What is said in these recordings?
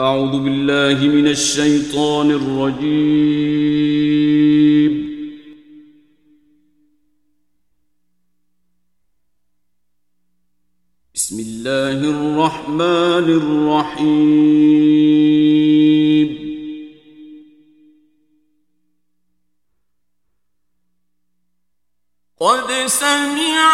أعوذ بالله من الشيطان الرجيم. بسم الله الرحمن الرحيم. قد سمع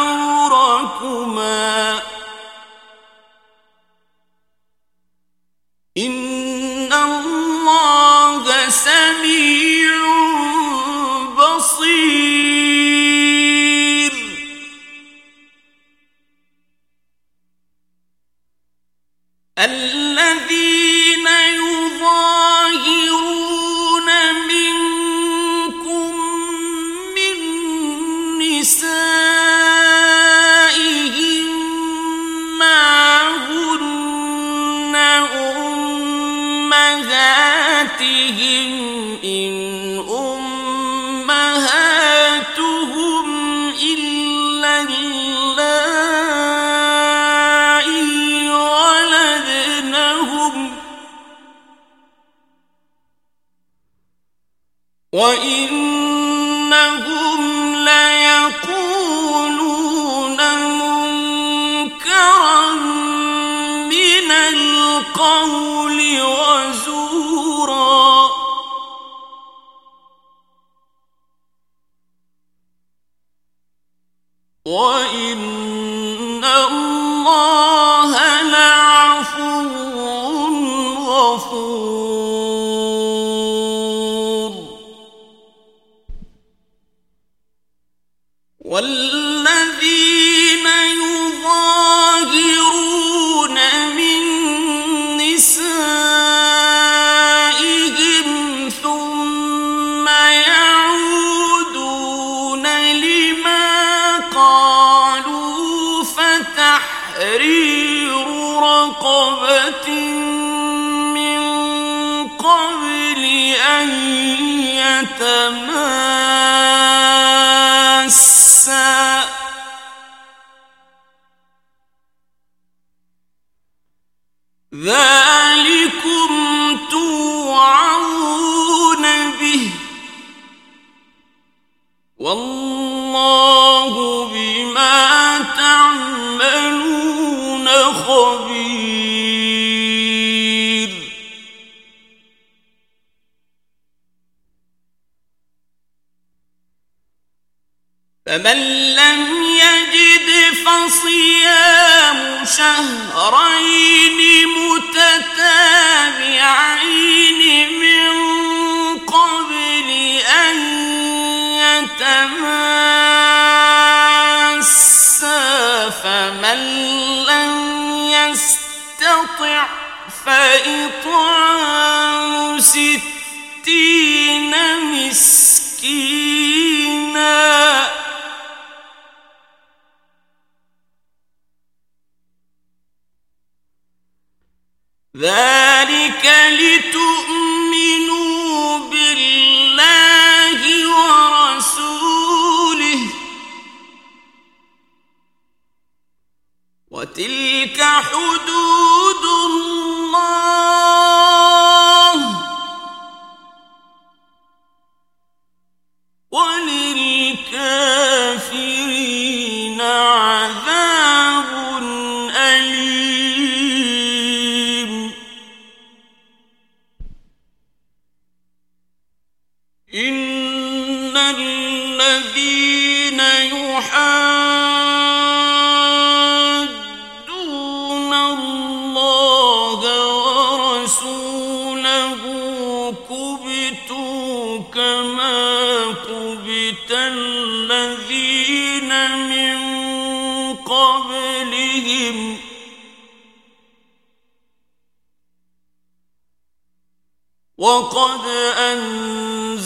وإنهم ليقولون منكرا من القول وَإِنَّ فمن لم يجد فصيام شهرين متتابعين من قبل أن يتماسا فمن لم يستطع فإطعام ستين مسكينا ذلك لتؤمنوا بالله ورسوله وتلك حدود وقد أنزلنا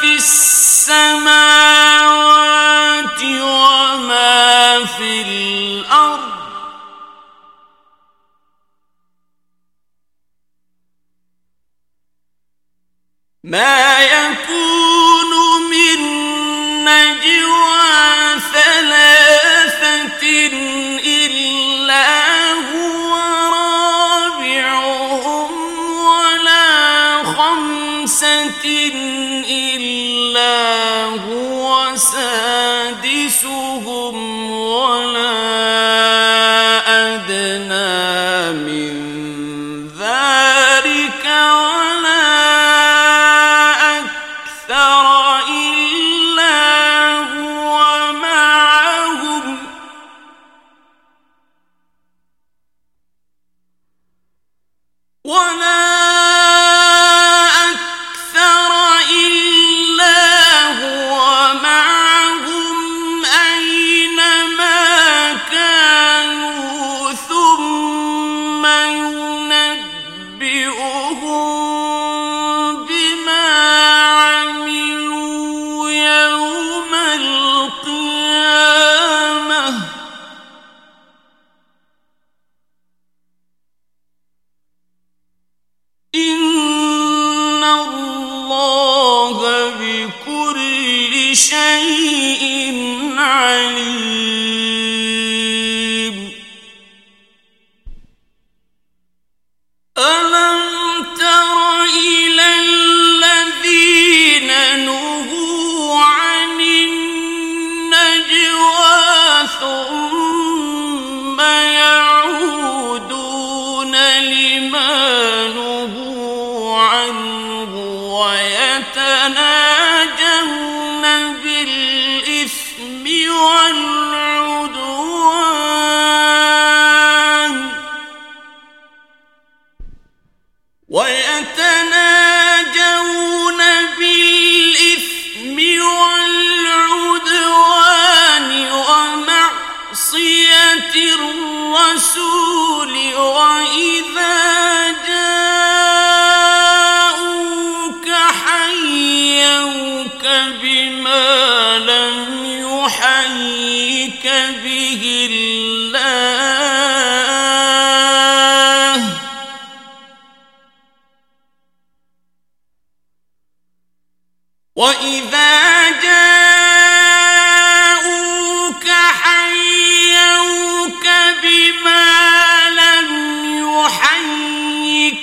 في السماوات وما في الأرض. ما يكون من نجوى ثلاثة إلا هو رابعهم ولا خمسة. خمسة إلا هو سادسهم ولا أدنى من ذلك ولا أكثر إلا هو معهم. ولا الله بكل شيء عليم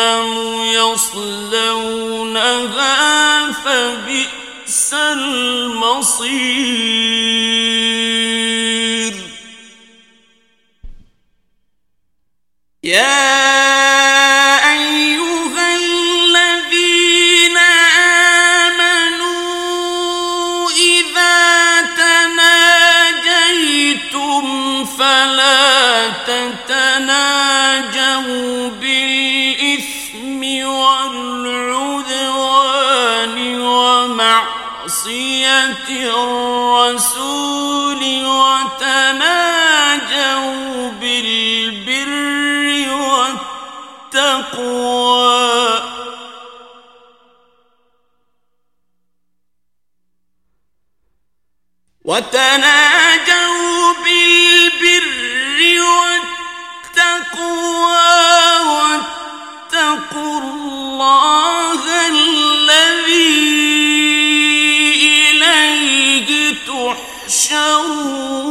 جہنم يصلونها فبئس المصير. يا وتناجوا بالبر والتقوى واتقوا الله الذي إليه تحشرون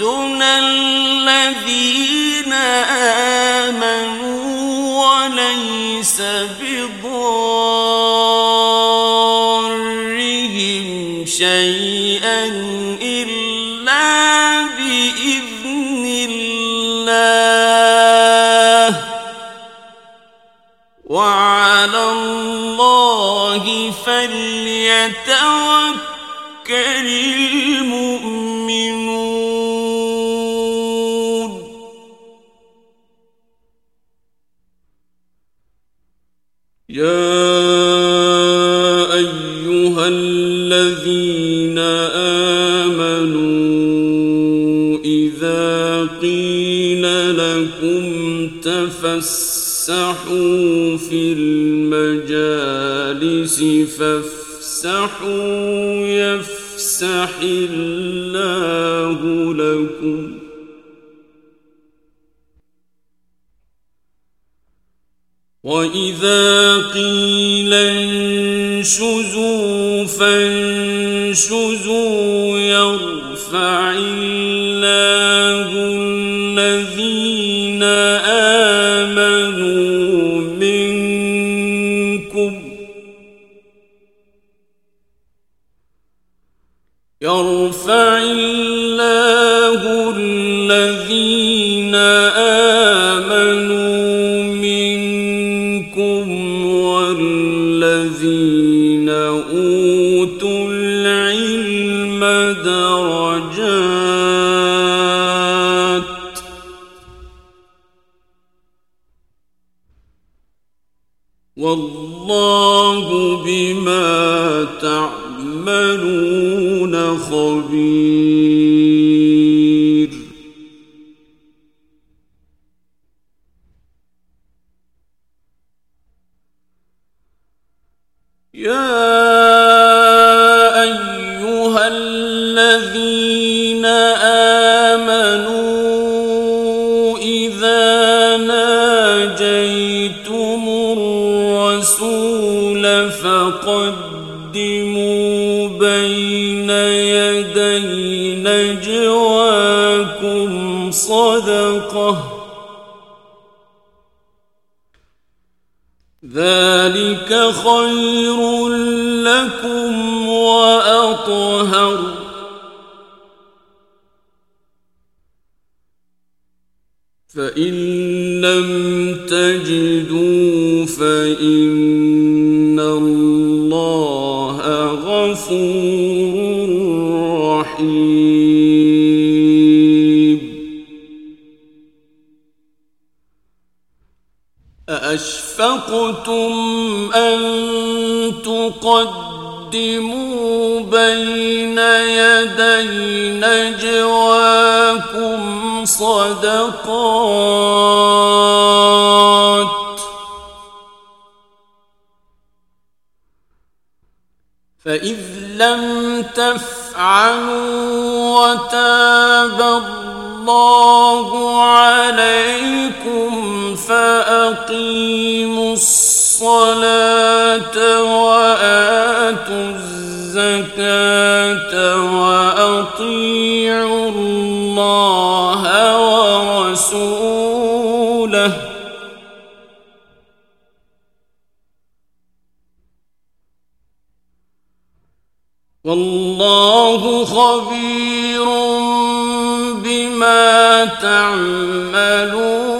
ليحزن الذين آمنوا وليس بضارهم شيئا إلا بإذن الله. وعلى الله فليتوكل المؤمنون. يا أيها الذين آمنوا إذا قيل لكم تفسحوا في المجالس فافسحوا يفسح الله لكم وَإِذَا قِيلَ انشُزُوا فَانشُزُوا يَرْفَعِ اللَّهُ الَّذِينَ آمَنُوا مِنكُمْ يَرْفَعِ والله بما تعملون خبير. يا أيها الذين آمنوا إذا ناجيتم فقدموا بين يدي نجواكم صدقه ذلك خير لكم وأطهر فإن لم تجدوا أأشفقتم أن تقدموا بين يدي نجواكم صدقات فإذ لم تفعلوا وتاب الله عليكم فأقيموا الصلاة وآتوا الزكاة وأطيعوا الله ورسوله والله خبير تعملون